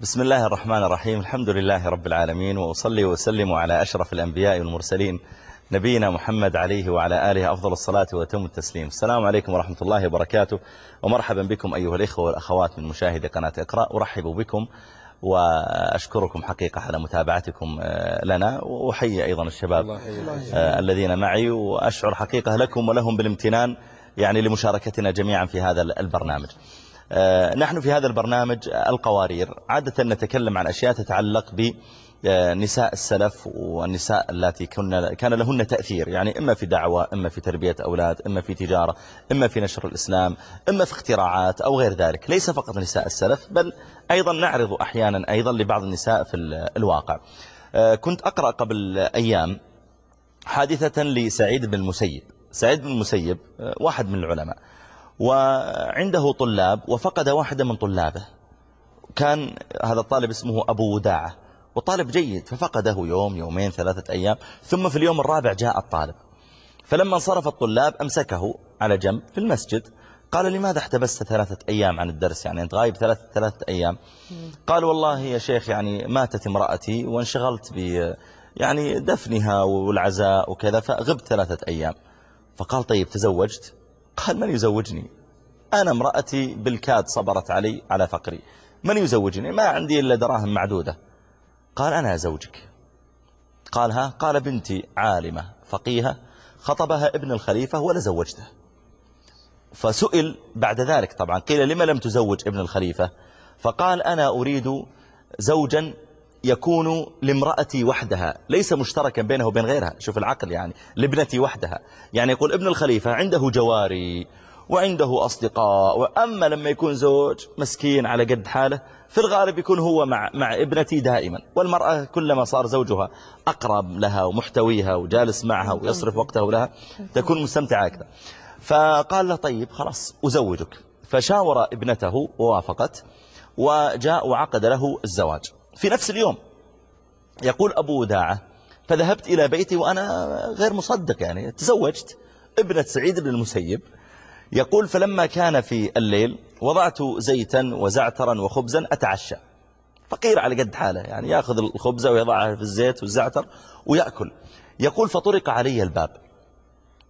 بسم الله الرحمن الرحيم. الحمد لله رب العالمين. وأصلي وأسلم على أشرف الأنبياء والمرسلين نبينا محمد عليه وعلى آله أفضل الصلاة وتم التسليم. السلام عليكم ورحمة الله وبركاته. ومرحبا بكم أيها الإخوة والأخوات من مشاهد قناة إقرأ. أرحب بكم وأشكركم حقيقة على متابعتكم لنا. وأحيي أيضا الشباب الذين معي. وأشعر حقيقة لكم ولهم بالامتنان يعني لمشاركتنا جميعا في هذا البرنامج. نحن في هذا البرنامج القوارير. عادة نتكلم عن أشياء تتعلق بنساء السلف والنساء التي كان لهن تأثير. يعني إما في دعوة إما في تربية أولاد إما في تجارة إما في نشر الإسلام إما في اختراعات أو غير ذلك. ليس فقط نساء السلف بل أيضا نعرض أحيانا أيضا لبعض النساء في الواقع. كنت أقرأ قبل أيام حادثة لسعيد بن المسيب. سعيد بن المسيب واحد من العلماء. وعنده طلاب وفقد واحدة من طلابه. كان هذا الطالب اسمه أبو وداعة. وطالب جيد ففقده يوم يومين ثلاثة أيام. ثم في اليوم الرابع جاء الطالب. فلما انصرف الطلاب أمسكه على جنب في المسجد. قال لماذا احتبست ثلاثة أيام عن الدرس؟ يعني أنت غايب ثلاثة, ثلاثة أيام. قال والله يا شيخ يعني ماتت امرأتي وانشغلت ب يعني دفنها والعزاء وكذا فغبت ثلاثة أيام. فقال طيب تزوجت؟ قال من يزوجني؟ أنا امرأتي بالكاد صبرت علي على فقري. من يزوجني؟ ما عندي إلا دراهم معدودة. قال أنا زوجك قال ها؟ قال بنتي عالمة فقيهة خطبها ابن الخليفة ولا زوجته. فسئل بعد ذلك طبعا قيل لما لم تزوج ابن الخليفة؟ فقال أنا أريد زوجا يكون لامرأتي وحدها ليس مشتركا بينه وبين غيرها. شوف العقل يعني لابنتي وحدها. يعني يقول ابن الخليفة عنده جواري وعنده أصدقاء وأما لما يكون زوج مسكين على قد حاله في الغالب يكون هو مع, مع ابنتي دائما. والمرأة كلما صار زوجها أقرب لها ومحتويها وجالس معها ويصرف وقته لها تكون مستمتعة أكثر. فقال له طيب خلاص أزوجك. فشاور ابنته ووافقت وجاء وعقد له الزواج. في نفس اليوم. يقول أبو وداعة فذهبت إلى بيتي وأنا غير مصدق يعني تزوجت ابنة سعيد بن المسيب. يقول فلما كان في الليل وضعت زيتا وزعترا وخبزا أتعشى. فقير على قد حاله يعني يأخذ الخبزة ويضعها في الزيت والزعتر ويأكل. يقول فطرق علي الباب.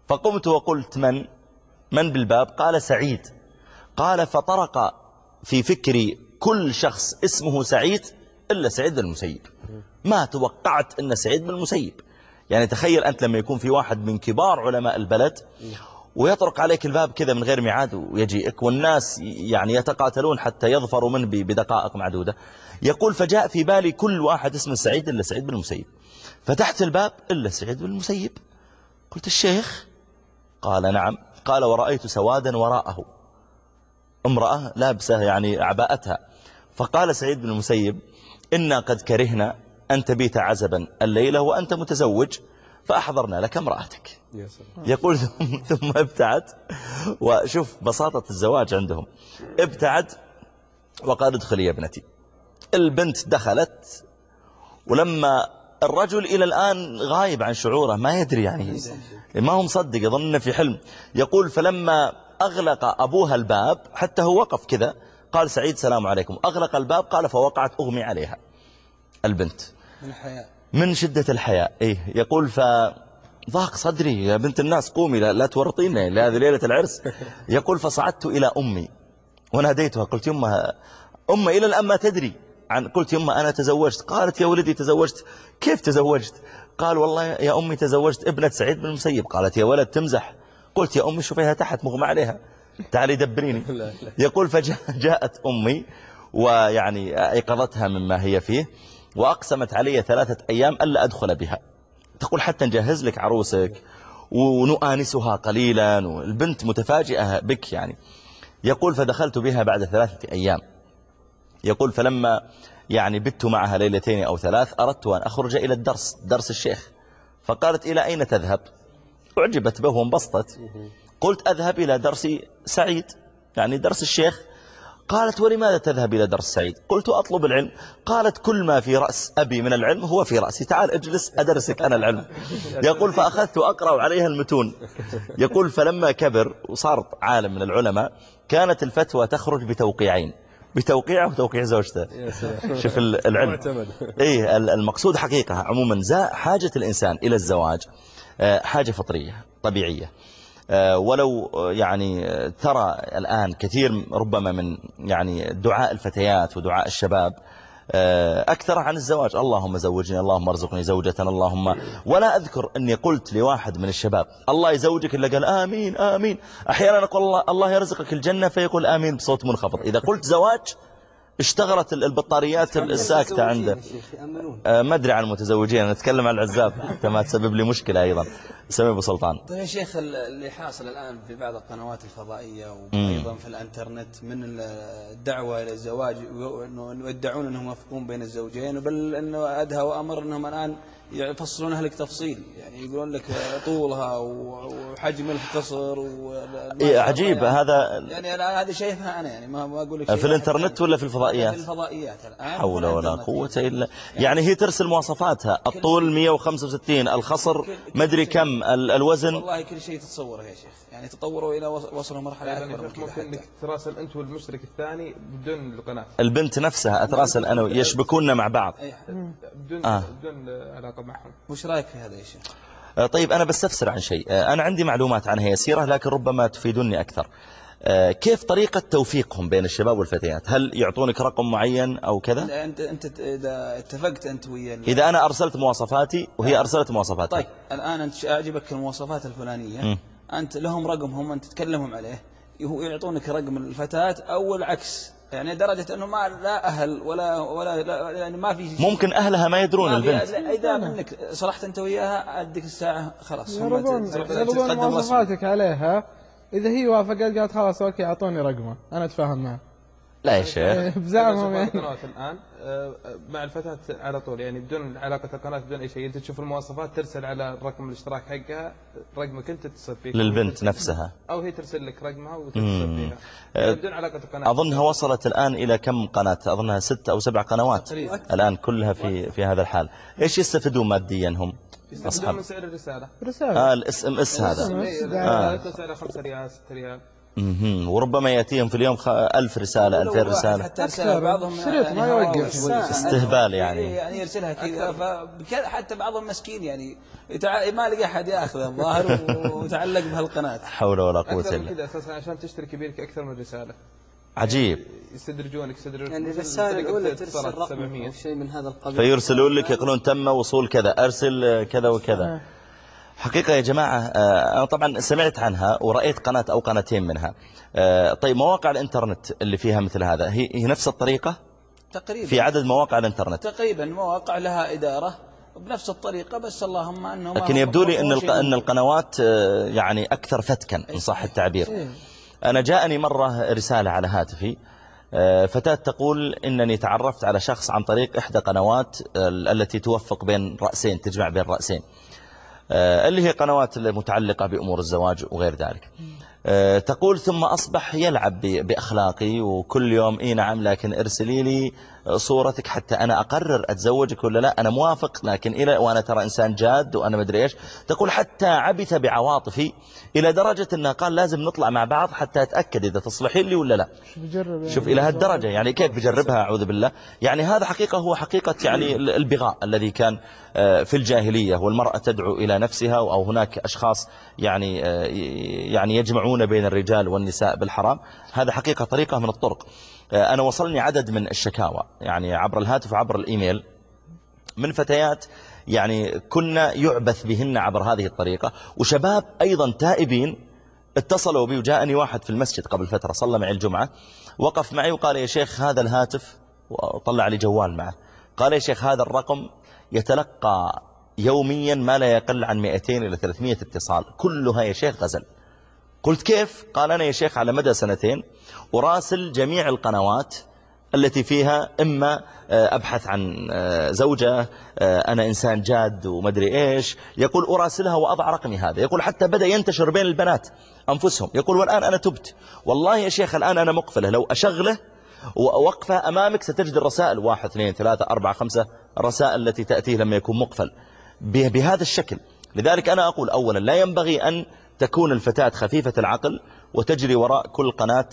فقمت وقلت من؟ من بالباب؟ قال سعيد. قال فطرق في فكري كل شخص اسمه سعيد إلا سعيد بن المسيب. ما توقعت أن سعيد بن المسيب. يعني تخيل أنت لما يكون في واحد من كبار علماء البلد ويطرق عليك الباب كذا من غير ميعاد ويجيئك والناس يعني يتقاتلون حتى يظفروا منه بدقائق معدودة. يقول فجاء في بالي كل واحد اسمه سعيد إلا سعيد بن المسيب. فتحت الباب إلا سعيد بن المسيب. قلت الشيخ؟ قال نعم. قال ورأيت سوادا وراءه. امرأة لابسة يعني عباءتها. فقال سعيد بن المسيب إنا قد كرهنا أن تبيت عزبا الليلة وأنت متزوج فأحضرنا لك امرأتك. يقول ثم ابتعد. وشوف بساطة الزواج عندهم. ابتعد وقال ادخلي يا ابنتي. البنت دخلت ولما الرجل إلى الآن غايب عن شعوره ما يدري يعني. ما هو مصدق يظن في حلم. يقول فلما أغلق أبوها الباب حتى هو وقف كذا قال سعيد سلام عليكم. أغلق الباب قال فوقعت أغمي عليها. البنت. من الحياء. من شدة الحياء. إيه يقول فضاق صدري. يا بنت الناس قومي لا, لا تورطينا لهذه ليلة العرس. يقول فصعدت إلى أمي وناديتها. قلت يمها أم إلى الآن ما تدري عن. قلت يمها أنا تزوجت. قالت يا ولدي تزوجت. كيف تزوجت؟ قال والله يا أمي تزوجت ابنة سعيد بن المسيب. قالت يا ولد تمزح. قلت يا أمي شوفيها تحت مغمى عليها. تعالي دبريني. يقول فجاءت أمي ويعني أيقظتها مما هي فيه وأقسمت علي ثلاثة أيام ألا أدخل بها. تقول حتى نجهز لك عروسك ونؤانسها قليلا والبنت متفاجئة بك يعني. يقول فدخلت بها بعد ثلاثة أيام. يقول فلما يعني بت معها ليلتين أو ثلاث أردت أن أخرج إلى الدرس درس الشيخ. فقالت إلى أين تذهب؟ أعجبت به وانبسطت. قلت أذهب إلى درس سعيد. يعني درس الشيخ قالت ولماذا تذهب إلى درس سعيد؟ قلت أطلب العلم. قالت كل ما في رأس أبي من العلم هو في رأسي. تعال اجلس أدرسك أنا العلم. يقول فأخذت أقرأ عليها المتون. يقول فلما كبر وصار عالم من العلماء كانت الفتوى تخرج بتوقيعين. بتوقيعه وتوقيع زوجته. شوف العلم. إيه المقصود حقيقة. عموما حاجة الإنسان إلى الزواج آه، حاجة فطرية طبيعية. ولو يعني ترى الآن كثير ربما من يعني دعاء الفتيات ودعاء الشباب آه، أكثر عن الزواج. اللهم زوجني اللهم ارزقني زوجة اللهم. ولا أذكر أني قلت لواحد من الشباب الله يزوجك إلا قال آمين آمين. أحيانا أقول الله, الله يرزقك الجنة فيقول آمين بصوت منخفض. إذا قلت زواج اشتغلت البطاريات الساكتة عنده. آه، ما أدري عن المتزوجين أنا أتكلم عن العزاب. حتى ما تسبب لي مشكلة أيضا. سمي أبو سلطان. طيب يا شيخ اللي حاصل الآن في بعض القنوات الفضائية وأيضا في الإنترنت من الدعوة إلى الزواج يدعون أنهم يوفقون بين الزوجين بل أنه أدهى وأمر أنهم الآن يفصلونها لك تفصيل. يعني يقولون لك طولها وحجم القصر إيه عجيب. يعني هذا يعني أنا هذا شايفها أنا يعني ما أقول لك في الإنترنت ولا في الفضائيات؟ في الفضائيات الآن حول ولا قوة إلا يعني هي ترسل مواصفاتها. الطول 165 الخصر مدري كم. الوزن. والله كل شيء تتصوره يا شيخ. يعني تطوروا إلى وصلوا مرحلة يعني أكبر من كذا ممكن انك تراسل أنت والمشترك الثاني بدون القناة. البنت نفسها أتراسل أنا يشبكوننا مع بعض. بدون آه. بدون علاقة معهم. وش رأيك في هذا يا شيخ؟ آه، طيب أنا بستفسر عن شيء. آه، أنا عندي معلومات عنها يسيرة لكن ربما تفيدني أكثر. كيف طريقة توفيقهم بين الشباب والفتيات؟ هل يعطونك رقم معين أو كذا؟ أنت, أنت إذا اتفقت أنت ويا إذا أنا أرسلت مواصفاتي وهي أرسلت مواصفاتي. طيب الآن أنت أعجبك المواصفات الفلانية. م. أنت لهم رقمهم أنت تتكلمهم عليه. يعطونك رقم الفتاة أو العكس. يعني درجة أنه ما لا أهل ولا ولا لا يعني ما في شيء. ممكن أهلها ما يدرون البنت. إذا منك صرحت أنت وياها أديك الساعة خلاص. يرضون مواصفاتك عليها. إذا هي وافقت قالت خلاص أوكي أعطوني رقمه. أنا أتفاهم معه. لا يا شيخ. بزعمهم يعني. الآن آه، مع الفتاة على طول يعني بدون علاقة القناة بدون أي شيء. أنت تشوف المواصفات ترسل على الرقم الاشتراك حقها رقمك أنت تتصل فيه. للبنت نفسها. أو هي ترسل لك رقمها وتتصل فيها. يعني بدون علاقة القناة. أظنها وصلت الآن إلى كم قناة؟ أظنها ست أو سبع قنوات. الآن كلها في في هذا الحال. إيش يستفيدون ماديا هم؟ أصحاب. من سعر الرسالة. رسالة. آه ال SMS هذا. آه. سعره 5 ريال 6 ريال. وربما يأتيهم في اليوم ألف رسالة ألفين رسالة. حتى رسالة بعضهم شريط ما يوقف. استهبال يعني. يعني يرسلها كذا. حتى بعضهم مسكين يعني. ما لقى أحد يأخذ الظاهر وتعلق بهالقناة. حول ولا قوة إلا بالله كذا أساسا عشان تشتري كبيرك أكثر من رسالة. عجيب. يستدرجونك يستدرجونك. يعني الرسالة الأولى ترسل رقم أو شيء من هذا القبيل. فيرسلون لك يقولون تم وصول كذا أرسل كذا وكذا. حقيقة يا جماعة آه، أنا طبعا سمعت عنها ورأيت قناة أو قناتين منها. آه، طيب مواقع الإنترنت اللي فيها مثل هذا هي, هي نفس الطريقة؟ تقريبا. في عدد مواقع الإنترنت؟ تقريبا مواقع لها إدارة بنفس الطريقة بس اللهم أنه لكن يبدو لي أن, أن القنوات آه، يعني أكثر فتكا إن صح التعبير. إيه. أنا جاءني مرة رسالة على هاتفي فتاة تقول إنني تعرفت على شخص عن طريق إحدى قنوات التي توفق بين رأسين تجمع بين رأسين آه، اللي هي قنوات المتعلقة بأمور الزواج وغير ذلك. آه، تقول ثم أصبح يلعب بأخلاقي وكل يوم إيه نعم لكن ارسلي لي صورتك حتى أنا أقرر أتزوجك ولا لا. أنا موافق لكن إلى وأنا ترى إنسان جاد وأنا مدري إيش تقول حتى عبث بعواطفي إلى درجة أنه قال لازم نطلع مع بعض حتى أتأكد إذا تصلحين لي ولا لا. يعني؟ شوف إلى هالدرجة يعني كيف بجربها؟ أعوذ بالله. يعني هذا حقيقة هو حقيقة يعني البغاء الذي كان آه، في الجاهلية والمرأة تدعو إلى نفسها أو هناك أشخاص يعني آه، يعني يجمعون بين الرجال والنساء بالحرام. هذا حقيقة طريقة من الطرق. أنا وصلني عدد من الشكاوى يعني عبر الهاتف وعبر الإيميل. من فتيات يعني كنا يعبث بهن عبر هذه الطريقة. وشباب أيضا تائبين اتصلوا بي وجاءني واحد في المسجد قبل فترة صلى معي الجمعة. وقف معي وقال يا شيخ هذا الهاتف وطلع لي جوال معه. قال يا شيخ هذا الرقم يتلقى يوميا ما لا يقل عن 200 إلى 300 اتصال. كلها يا شيخ غزل. قلت كيف؟ قال أنا يا شيخ على مدى سنتين أراسل جميع القنوات التي فيها إما آه، أبحث عن آه، زوجة آه، أنا إنسان جاد ومدري إيش. يقول أراسلها وأضع رقمي هذا. يقول حتى بدأ ينتشر بين البنات أنفسهم. يقول والآن أنا تبت. والله يا شيخ الآن أنا مقفلة. لو أشغله ووقفة أمامك ستجد الرسائل. واحد اثنين ثلاثة أربعة خمسة. الرسائل التي تأتيه لما يكون مقفل. بهذا الشكل. لذلك أنا أقول أولا لا ينبغي أن تكون الفتاة خفيفة العقل وتجري وراء كل قناة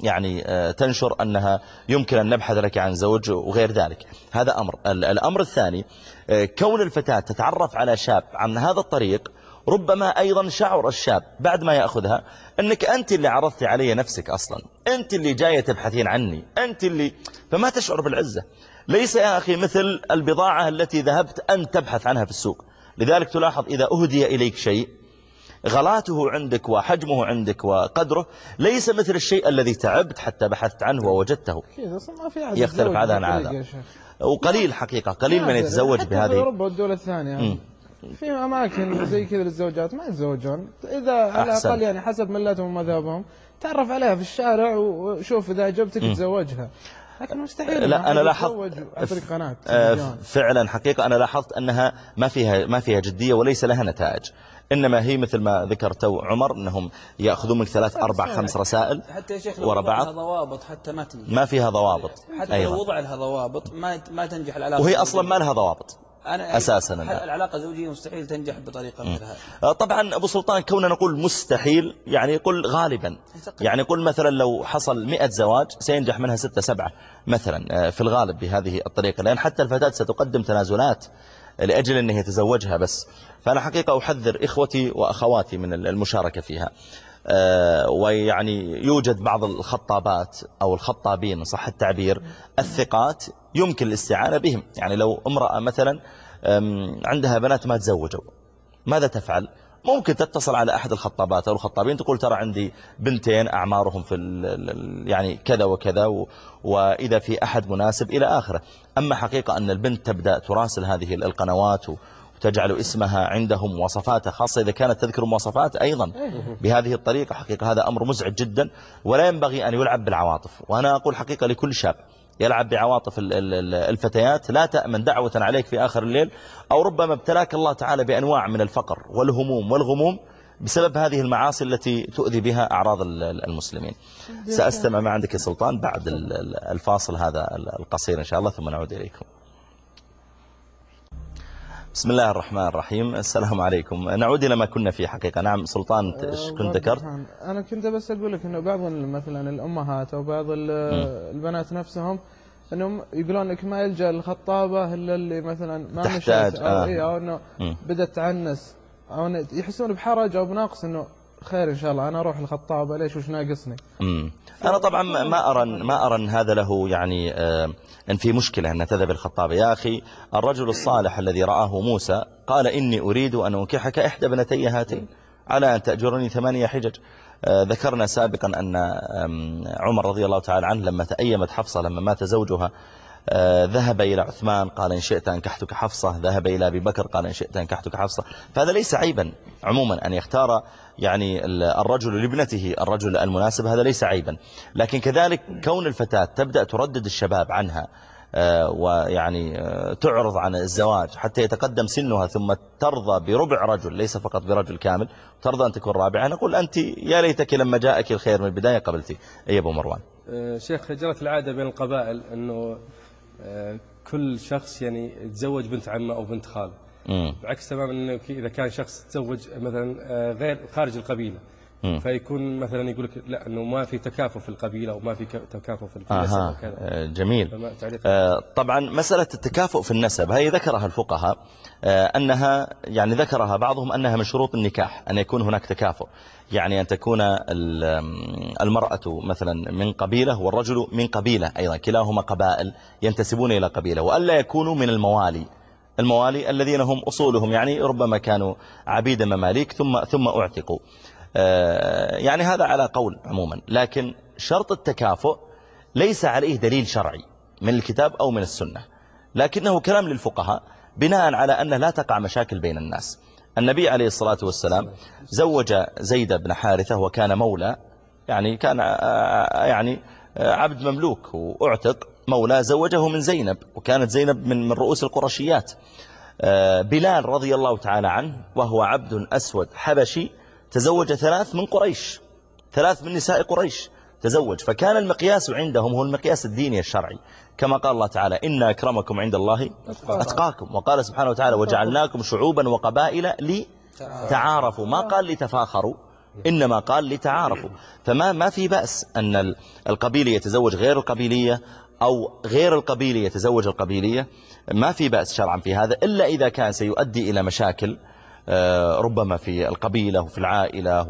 يعني آه، تنشر أنها يمكن أن نبحث لك عن زوج وغير ذلك. هذا أمر. الأمر الثاني آه، كون الفتاة تتعرف على شاب عن هذا الطريق ربما أيضا شعر الشاب بعد ما يأخذها أنك أنت اللي عرضتي علي نفسك أصلا أنت اللي جاية تبحثين عني أنت اللي فما تشعر بالعزة. ليس يا أخي مثل البضاعة التي ذهبت أن تبحث عنها في السوق. لذلك تلاحظ إذا أهدي إليك شيء غلاته عندك وحجمه عندك وقدره ليس مثل الشيء الذي تعبت حتى بحثت عنه ووجدته. يختلف هذا عن هذا. وقليل حقيقة قليل من يتزوج بهذه في أوروبا والدول الثانية. في أماكن زي كذا للزوجات ما يتزوجون. إذا على الأقل يعني حسب ملتهم ومذهبهم تعرف عليها في الشارع وشوف إذا عجبتك تزوجها. لكن مستحيل لا أنا لاحظت قناة آه، فعلا حقيقة أنا لاحظت أنها ما فيها ما فيها جدية وليس لها نتائج. إنما هي مثل ما ذكر عمر أنهم يأخذون منك ثلاث أربع خمس رسائل حتى يا شيخ ورا بعض. ضوابط حتى ما تنجح. ما فيها ضوابط. حتى أيضا. لو وضع لها ضوابط ما ما تنجح العلاقة وهي أصلا ما لها ضوابط أنا أساسا. العلاقة الزوجية مستحيل تنجح بطريقة مثل هذه. آه، طبعا أبو سلطان كوننا نقول مستحيل يعني يقول غالبا. يعني قل مثلا لو حصل مئة زواج سينجح منها ستة سبعة مثلا آه، في الغالب بهذه الطريقة. لأن حتى الفتاة ستقدم تنازلات. لأجل أنه يتزوجها بس. فأنا حقيقة أحذر إخوتي وأخواتي من المشاركة فيها. آه، ويعني يوجد بعض الخطابات أو الخطابين صح التعبير الثقات يمكن الاستعانة بهم. يعني لو امرأة مثلا عندها بنات ما تزوجوا ماذا تفعل؟ ممكن تتصل على أحد الخطابات أو الخطابين تقول ترى عندي بنتين أعمارهم في يعني كذا وكذا وإذا في أحد مناسب إلى آخره. أما حقيقة أن البنت تبدأ تراسل هذه القنوات تجعل اسمها عندهم مواصفاتها خاصة إذا كانت تذكر مواصفات أيضا بهذه الطريقة. حقيقة هذا أمر مزعج جدا ولا ينبغي أن يلعب بالعواطف. وأنا أقول حقيقة لكل شاب يلعب بعواطف الفتيات لا تأمن دعوة عليك في آخر الليل أو ربما ابتلاك الله تعالى بأنواع من الفقر والهموم والغموم بسبب هذه المعاصي التي تؤذي بها أعراض المسلمين. سأستمع ما عندك يا سلطان بعد الفاصل هذا القصير إن شاء الله ثم نعود إليكم. بسم الله الرحمن الرحيم. السلام عليكم. نعود إلى ما كنا فيه حقيقة. نعم سلطان إيش كنت ذكرت؟ أنا كنت بس أقول لك أنه بعض مثلا الأمهات أو بعض البنات نفسهم أنهم يقولون لك ما يلجأ الخطابة إلا اللي مثلا ما تحتاج أو, آه. أو أنه بدأت تعنس. يحسون بحرج أو بنقص أنه خير إن شاء الله. أنا أروح الخطابة ليش؟ وش ناقصني؟ أنا طبعا ما أرى ما أرى أن هذا له يعني آه، أن في مشكلة أن تذهب الخطابة يا أخي الرجل الصالح الذي رآه موسى قال إني أريد أن أنكحك إحدى بنتي هاتين على أن تأجرني ثمانية حجج. آه، ذكرنا سابقا أن عمر رضي الله تعالى عنه لما تأيمت حفصة لما مات زوجها ذهب إلى عثمان قال إن شئت أنكحتك حفصة. ذهب إلى أبي بكر قال إن شئت أنكحتك حفصة. فهذا ليس عيبا عموما أن يختار يعني الرجل لابنته الرجل المناسب هذا ليس عيبا. لكن كذلك كون الفتاة تبدأ تردد الشباب عنها آه، ويعني آه، تعرض عن الزواج حتى يتقدم سنها ثم ترضى بربع رجل ليس فقط برجل كامل ترضى أن تكون رابعة. نقول أنت يا ليتك لما جاءك الخير من البداية قبلتي أي أبو مروان؟ شيخ جرت العادة بين القبائل أنه كل شخص يعني يتزوج بنت عمه أو بنت خاله. بعكس تماما إنه إذا كان شخص تزوج مثلا آه، غير خارج القبيلة. فيكون مثلا يقول لك لا إنه ما في تكافؤ في القبيلة وما في تكافؤ في النسب آه وكذا جميل آه طبعا مسألة التكافؤ في النسب هي ذكرها الفقهاء آه أنها يعني ذكرها بعضهم أنها من شروط النكاح أن يكون هناك تكافؤ. يعني أن تكون المرأة مثلا من قبيلة والرجل من قبيلة أيضا كلاهما قبائل ينتسبون إلى قبيلة وألا يكونوا من الموالي. الموالي الذين هم أصولهم يعني ربما كانوا عبيد مماليك ثم ثم أعتقوا. يعني هذا على قول عموما. لكن شرط التكافؤ ليس عليه دليل شرعي من الكتاب أو من السنة. لكنه كلام للفقهاء بناء على أنه لا تقع مشاكل بين الناس. النبي عليه الصلاة والسلام زوج زيد بن حارثة وكان مولى يعني كان آه، يعني آه، عبد مملوك وأعتق مولى زوجه من زينب وكانت زينب من من رؤوس القرشيات. آه، بلال رضي الله تعالى عنه وهو عبد أسود حبشي تزوج ثلاث من قريش. ثلاث من نساء قريش تزوج. فكان المقياس عندهم هو المقياس الديني الشرعي. كما قال الله تعالى إن أكرمكم عند الله أتقاكم. وقال سبحانه وتعالى وجعلناكم شعوبا وقبائل تعارفوا ما قال لتفاخروا إنما قال لتعارفوا. فما ما في بأس أن القبيلة يتزوج غير القبيلية أو غير القبيلة يتزوج القبيلية. ما في بأس شرعا في هذا إلا إذا كان سيؤدي إلى مشاكل ربما في القبيلة وفي العائلة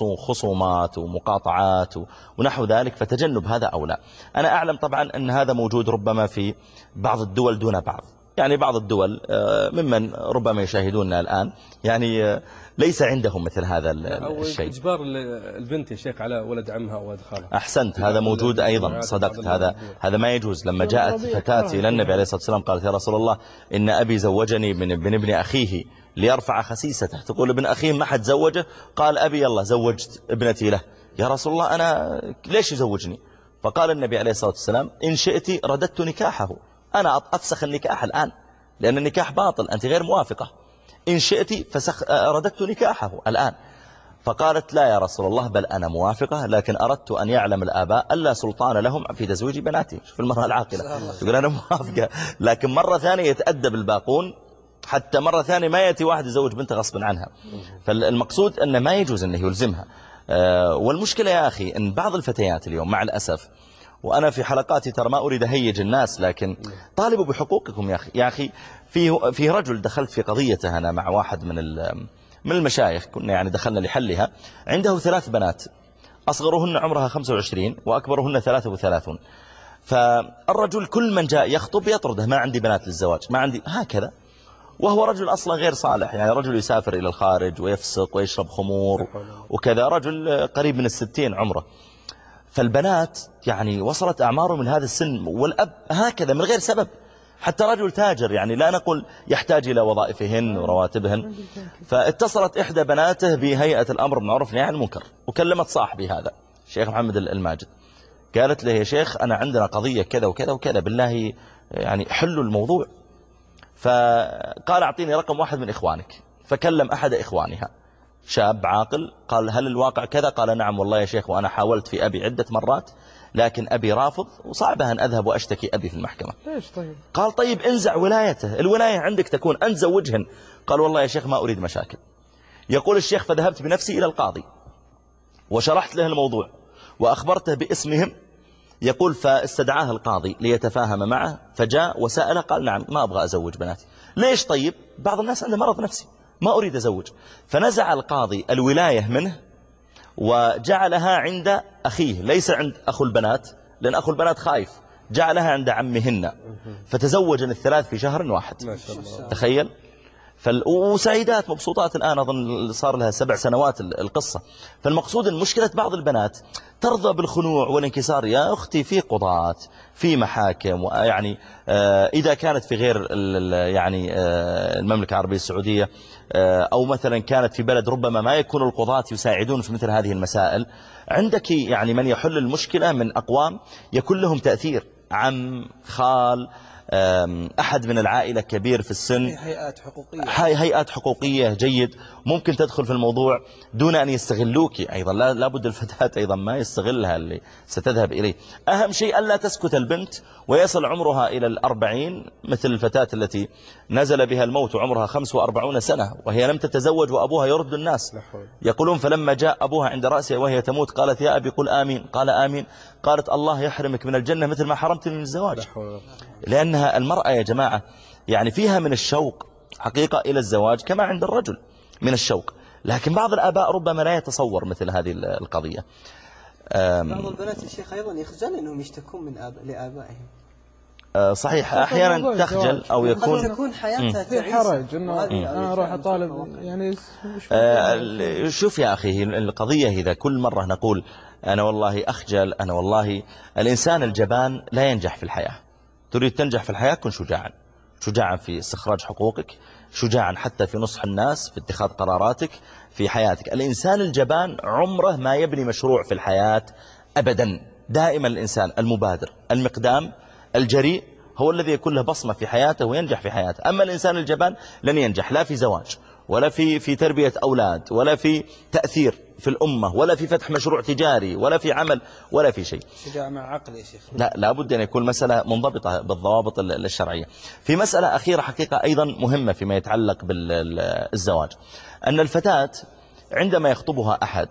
وخصومات ومقاطعات ونحو ذلك فتجنب هذا أو لا. أنا أعلم طبعا أن هذا موجود ربما في بعض الدول دون بعض. يعني بعض الدول آه، ممن ربما يشاهدوننا الآن. يعني آه، ليس عندهم مثل هذا الشيء. إجبار البنت يا شيخ على ولد عمها أو ولد خالها أحسنت هذا موجود أيضا. صدقت هذا هذا ما يجوز. لما جاءت فتاة إلى النبي عليه الصلاة والسلام قالت يا رسول الله إن أبي زوجني من ابن ابن أخيه. ليرفع خسيسته. تقول ابن أخيه ما حد زوجه؟ قال أبي يلا زوجت ابنتي له. يا رسول الله أنا ليش يزوجني؟ فقال النبي عليه الصلاة والسلام إن شئت رددت نكاحه. أنا أفسخ النكاح الآن لأن النكاح باطل أنت غير موافقة. إن شئت فسخ رددت نكاحه الآن. فقالت لا يا رسول الله بل أنا موافقة لكن أردت أن يعلم الآباء ألا سلطان لهم في تزويج بناتي. في المرأة العاقلة. يقول أنا موافقة. لكن مرة ثانية يتأدب الباقون حتى مرة ثانية ما يأتي واحد يزوج بنته غصبا عنها. فالمقصود أنه ما يجوز أنه يلزمها. آه، والمشكلة يا أخي أن بعض الفتيات اليوم مع الأسف وأنا في حلقاتي ترى ما أريد أهيج الناس لكن طالبوا بحقوقكم يا أخي. يا أخي في في رجل دخلت في قضيته أنا مع واحد من من المشايخ كنا يعني دخلنا لحلها. عنده ثلاث بنات. أصغرهن عمرها 25 وأكبرهن 33 فالرجل كل من جاء يخطب يطرده ما عندي بنات للزواج ما عندي هكذا. وهو رجل أصلا غير صالح يعني رجل يسافر إلى الخارج ويفسق ويشرب خمور وكذا رجل قريب من الستين عمره. فالبنات يعني وصلت أعماره من هذا السن والأب هكذا من غير سبب. حتى رجل تاجر يعني لا نقول يحتاج إلى وظائفهن ورواتبهن. فاتصلت إحدى بناته بهيئة الأمر بالمعروف عن المنكر وكلمت صاحبي هذا الشيخ محمد الماجد. قالت له يا شيخ أنا عندنا قضية كذا وكذا وكذا بالله يعني حلوا الموضوع. فقال أعطيني رقم واحد من إخوانك. فكلم أحد إخوانها. شاب عاقل قال هل الواقع كذا؟ قال نعم والله يا شيخ وأنا حاولت في أبي عدة مرات لكن أبي رافض وصعبها أن أذهب وأشتكي أبي في المحكمة. ليش طيب؟ قال طيب انزع ولايته الولاية عندك تكون أنت زوجهن قال والله يا شيخ ما أريد مشاكل. يقول الشيخ فذهبت بنفسي إلى القاضي وشرحت له الموضوع وأخبرته باسمهم يقول فاستدعاه القاضي ليتفاهم معه فجاء وسأله قال نعم ما أبغى أزوج بناتي. ليش طيب؟ بعض الناس عنده مرض نفسي ما أريد أزوج. فنزع القاضي الولاية منه وجعلها عند أخيه ليس عند أخو البنات لأن أخو البنات خايف. جعلها عند عمهن. فتزوج الثلاث في شهر واحد. تخيل؟ فال... وسعيدات مبسوطات الآن أظن صار لها سبع سنوات القصة. فالمقصود أن مشكلة بعض البنات ترضى بالخنوع والانكسار. يا أختي في قضاة في محاكم ويعني آه، إذا كانت في غير يعني آه، المملكة العربية السعودية آه، أو مثلا كانت في بلد ربما ما يكون القضاة يساعدون في مثل هذه المسائل عندك يعني من يحل المشكلة من أقوام يكون لهم تأثير عم خال أحد من العائلة كبير في السن. هيئات حقوقية. هيئات حقوقية جيد. ممكن تدخل في الموضوع دون أن يستغلوك أيضا. لا لابد الفتاة أيضا ما يستغلها اللي ستذهب إليه. أهم شيء ألا تسكت البنت ويصل عمرها إلى الأربعين مثل الفتاة التي نزل بها الموت وعمرها خمس وأربعون سنة وهي لم تتزوج وأبوها يرد الناس. يقولون فلما جاء أبوها عند رأسها وهي تموت قالت يا أبي قل آمين. قال آمين. قالت الله يحرمك من الجنة مثل ما حرمتني من الزواج. لأنها المرأة يا جماعة يعني فيها من الشوق حقيقة إلى الزواج كما عند الرجل من الشوق. لكن بعض الآباء ربما لا يتصور مثل هذه القضية. بعض البنات الشيخ أيضا يخجل أنهم يشتكون من آب... لآبائهم. آه، صحيح أحيانا تخجل أو يكون تكون حياتها في حرج أنه أنا أروح أطالب يعني آه، شوف يا أخي القضية إذا كل مرة نقول أنا والله أخجل أنا والله الإنسان الجبان لا ينجح في الحياة. تريد تنجح في الحياة كن شجاعا. شجاعا في استخراج حقوقك شجاعا حتى في نصح الناس في اتخاذ قراراتك في حياتك. الإنسان الجبان عمره ما يبني مشروع في الحياة أبدا. دائما الإنسان المبادر المقدام الجريء هو الذي يكون له بصمة في حياته وينجح في حياته. أما الإنسان الجبان لن ينجح لا في زواج. ولا في في تربية أولاد ولا في تأثير في الأمة ولا في فتح مشروع تجاري ولا في عمل ولا في شيء. شجاع مع عقل يا شيخ. لا لابد أن يكون مسألة منضبطة بالضوابط ال- الشرعية. في مسألة أخيرة حقيقة أيضا مهمة فيما يتعلق بالزواج أن الفتاة عندما يخطبها أحد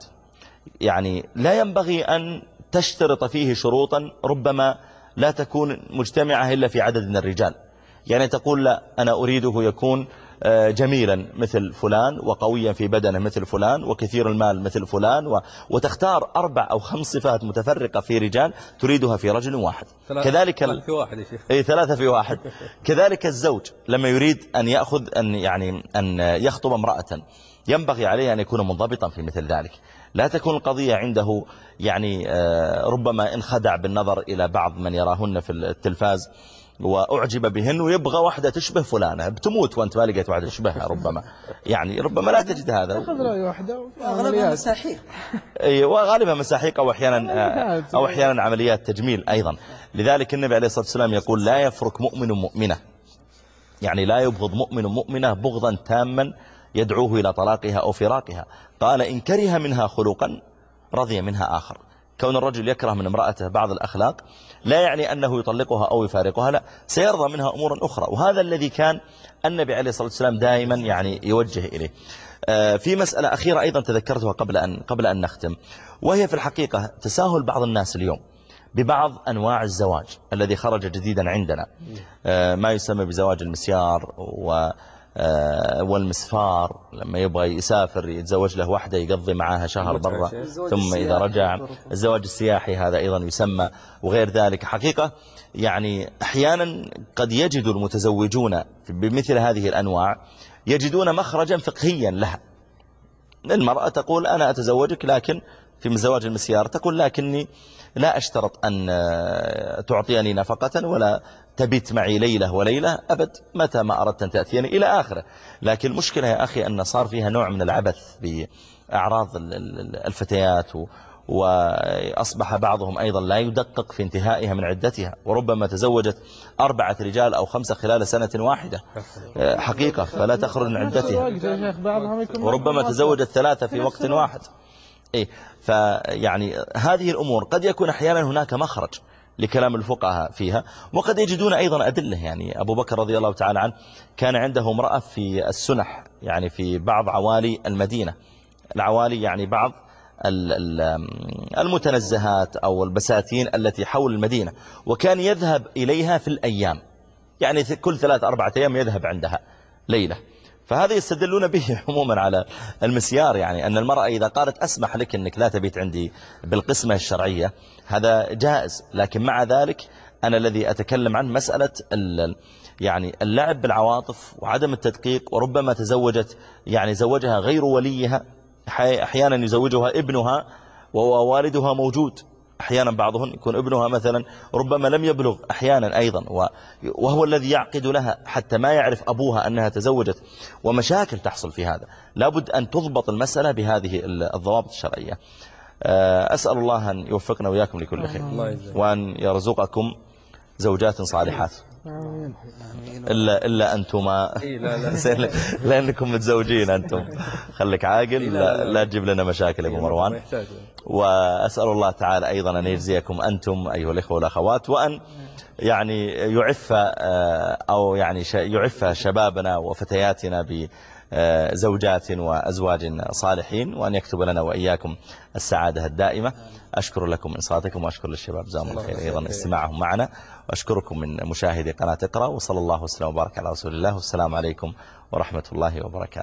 يعني لا ينبغي أن تشترط فيه شروطا ربما لا تكون مجتمعة إلا في عدد من الرجال. يعني تقول لا أنا أريده يكون جميلا مثل فلان وقويا في بدنه مثل فلان وكثير المال مثل فلان. وتختار أربع أو خمس صفات متفرقة في رجال تريدها في رجل واحد. كذلك ال- ثلاث في واحد يا شيخ. إي ثلاثة في واحد. كذلك الزوج لما يريد أن يأخذ أن يعني أن يخطب امرأة ينبغي عليه أن يكون منضبطا في مثل ذلك. لا تكون القضية عنده يعني آه، ربما انخدع بالنظر إلى بعض من يراهن في التلفاز. وأعجب بهن ويبغى واحدة تشبه فلانة. بتموت وأنت ما لقيت واحدة تشبهها ربما. يعني ربما لا تجد هذا. خذ رأي واحدة عمليات مساحيق. أي وغالبا مساحيق أو أحيانا عمليات. أو أحيانا عمليات تجميل أيضا. لذلك النبي عليه الصلاة والسلام يقول لا يفرك مؤمن مؤمنة. يعني لا يبغض مؤمن مؤمنة بغضا تاما يدعوه إلى طلاقها أو فراقها. قال إن كره منها خلقا رضي منها آخر. كون الرجل يكره من امرأته بعض الأخلاق لا يعني أنه يطلقها أو يفارقها لا سيرضى منها أمورا أخرى وهذا الذي كان النبي عليه الصلاة والسلام دائما يعني يوجه إليه. آه، في مسألة أخيرة أيضا تذكرتها قبل أن, قبل أن نختم وهي في الحقيقة تساهل بعض الناس اليوم ببعض أنواع الزواج الذي خرج جديدا عندنا. آه، ما يسمى بزواج المسيار و والمسفار لما يبغى يسافر يتزوج له واحدة يقضي معاها شهر برا. ثم إذا رجع. الزواج السياحي هذا أيضا يسمى. وغير ذلك حقيقة يعني أحيانا قد يجد المتزوجون بمثل هذه الأنواع يجدون مخرجا فقهيا لها. المرأة تقول أنا أتزوجك لكن في زواج المسيار تقول لكني لا أشترط أن آه، تعطيني نفقة ولا تبيت معي ليلة وليلة؟ أبد متى ما أردت أن تأتيني إلى آخره. لكن المشكلة يا أخي أن صار فيها نوع من العبث بأعراض ال- ال- الفتيات وأصبح بعضهم أيضا لا يدقق في انتهائها من عدتها. وربما تزوجت أربعة رجال أو خمسة خلال سنة واحدة. حقيقة فلا تخرج من عدتها. وربما تزوجت ثلاثة في وقت. واحد. إيه فيعني هذه الأمور. قد يكون أحيانا هناك مخرج. لكلام الفقهاء فيها. وقد يجدون أيضا أدلة يعني أبو بكر رضي الله تعالى عنه كان عنده امرأة في السنح يعني في بعض عوالي المدينة. العوالي يعني بعض ال- ال- المتنزهات أو البساتين التي حول المدينة وكان يذهب إليها في الأيام. يعني كل ثلاث أربعة أيام يذهب عندها ليلة. فهذا يستدلون به عموما على المسيار يعني أن المرأة إذا قالت أسمح لك أنك لا تبيت عندي بالقسمة الشرعية هذا جائز. لكن مع ذلك أنا الذي أتكلم عن مسألة يعني اللعب بالعواطف وعدم التدقيق وربما تزوجت يعني زوجها غير وليها حي- أحيانا يزوجها ابنها ووالدها موجود. أحيانا بعضهن يكون ابنها مثلا ربما لم يبلغ أحيانا أيضا وهو الذي يعقد لها حتى ما يعرف أبوها أنها تزوجت. ومشاكل تحصل في هذا. لابد أن تضبط المسألة بهذه ال- الضوابط الشرعية. آه، أسأل الله أن يوفقنا وإياكم لكل خير. وأن يرزقكم زوجات صالحات. آمين. إلا, إلا أنتما. لا لا. زين، لأنكم متزوجين أنتم. خليك عاقل لا، لا, تجيب لنا مشاكل أبو مروان. وأسأل الله تعالى أيضا أن يجزيكم أنتم أيها الإخوة والأخوات وأن يعني يعف آه، أو يعني يعف شبابنا وفتياتنا بزوجات وأزواج صالحين وأن يكتب لنا وإياكم السعادة الدائمة. أشكر لكم إنصاتكم وأشكر للشباب جزاهم الله خير. أيضا استماعهم معنا. وأشكركم من مشاهدي قناة اقرأ وصلى الله وسلم وبارك على رسول الله. والسلام عليكم ورحمة الله وبركاته.